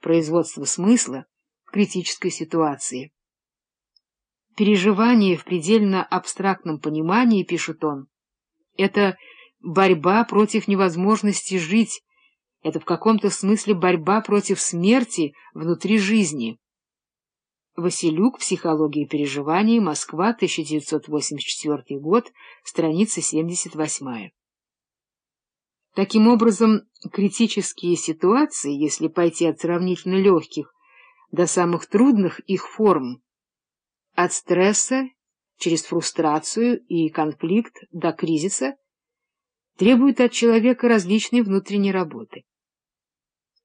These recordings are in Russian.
производства смысла в критической ситуации. Переживание в предельно абстрактном понимании, пишет он, это борьба против невозможности жить, это в каком-то смысле борьба против смерти внутри жизни. Василюк, «Психология переживаний», Москва, 1984 год, страница 78. Таким образом, критические ситуации, если пойти от сравнительно легких до самых трудных их форм, от стресса через фрустрацию и конфликт до кризиса, требуют от человека различной внутренней работы.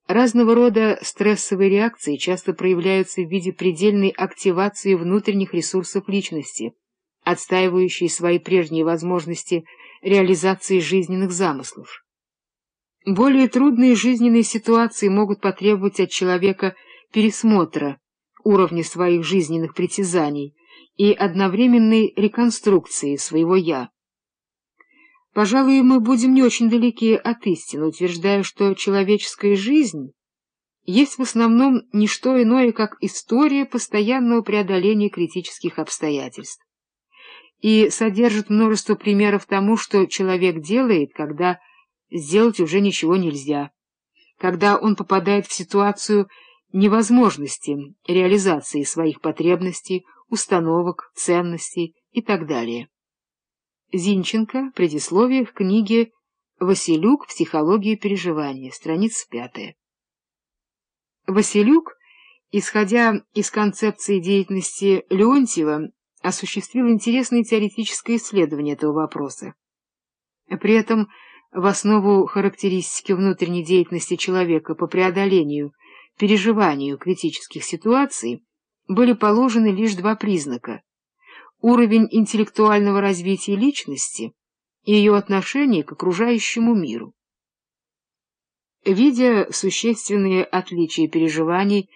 Разного рода стрессовые реакции часто проявляются в виде предельной активации внутренних ресурсов личности, отстаивающей свои прежние возможности реализации жизненных замыслов. Более трудные жизненные ситуации могут потребовать от человека пересмотра уровня своих жизненных притязаний и одновременной реконструкции своего «я». Пожалуй, мы будем не очень далеки от истины, утверждая, что человеческая жизнь есть в основном не что иное, как история постоянного преодоления критических обстоятельств и содержит множество примеров тому, что человек делает, когда сделать уже ничего нельзя, когда он попадает в ситуацию невозможности реализации своих потребностей, установок, ценностей и так далее. Зинченко. Предисловие к книге «Василюк. Психология переживания». Страница пятая. Василюк, исходя из концепции деятельности Леонтьева, осуществил интересное теоретическое исследование этого вопроса. При этом в основу характеристики внутренней деятельности человека по преодолению, переживанию критических ситуаций были положены лишь два признака уровень интеллектуального развития личности и ее отношение к окружающему миру. Видя существенные отличия переживаний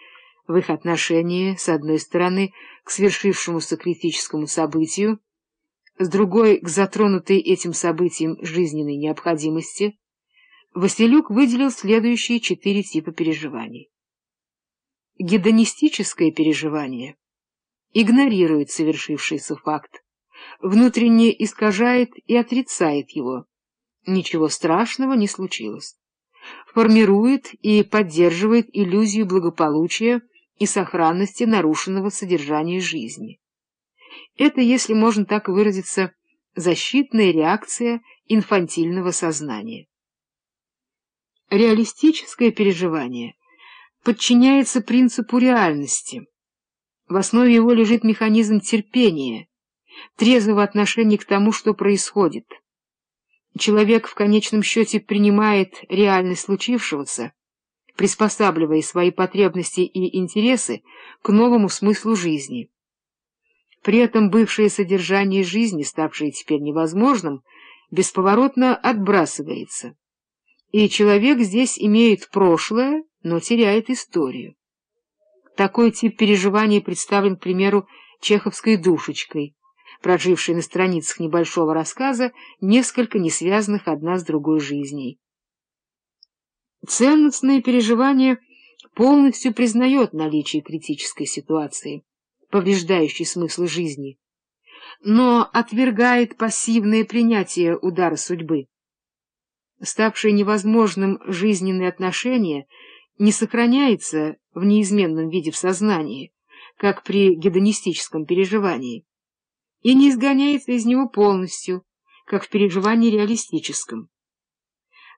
в их отношении, с одной стороны, к свершившемуся критическому событию, с другой — к затронутой этим событием жизненной необходимости, Василюк выделил следующие четыре типа переживаний. Гедонистическое переживание — игнорирует совершившийся факт, внутренне искажает и отрицает его. Ничего страшного не случилось. Формирует и поддерживает иллюзию благополучия и сохранности нарушенного содержания жизни. Это, если можно так выразиться, защитная реакция инфантильного сознания. Реалистическое переживание подчиняется принципу реальности, в основе его лежит механизм терпения, трезвого отношения к тому, что происходит. Человек в конечном счете принимает реальность случившегося, приспосабливая свои потребности и интересы к новому смыслу жизни. При этом бывшее содержание жизни, ставшее теперь невозможным, бесповоротно отбрасывается. И человек здесь имеет прошлое, но теряет историю. Такой тип переживаний представлен, к примеру, чеховской душечкой, прожившей на страницах небольшого рассказа несколько несвязанных одна с другой жизней. Ценностное переживание полностью признает наличие критической ситуации, повреждающей смысл жизни, но отвергает пассивное принятие удара судьбы. Ставшие невозможным жизненные отношения не сохраняется в неизменном виде в сознании, как при гедонистическом переживании, и не изгоняется из него полностью, как в переживании реалистическом.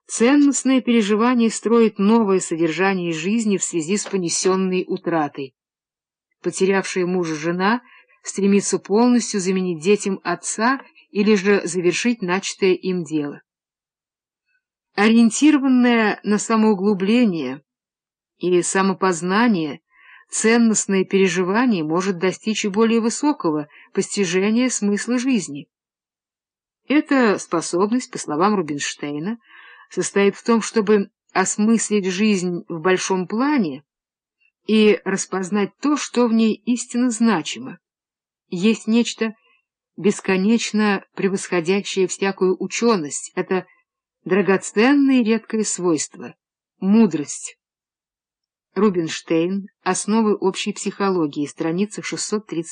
Ценностное переживание строит новое содержание жизни в связи с понесенной утратой. Потерявшая мужа жена стремится полностью заменить детям отца или же завершить начатое им дело. Ориентированное на самоуглубление, и самопознание, ценностное переживание может достичь и более высокого постижения смысла жизни. Эта способность, по словам Рубинштейна, состоит в том, чтобы осмыслить жизнь в большом плане и распознать то, что в ней истинно значимо. Есть нечто бесконечно превосходящее всякую ученость, это драгоценное и редкое свойство — мудрость. Рубинштейн. Основы общей психологии. Страница 630.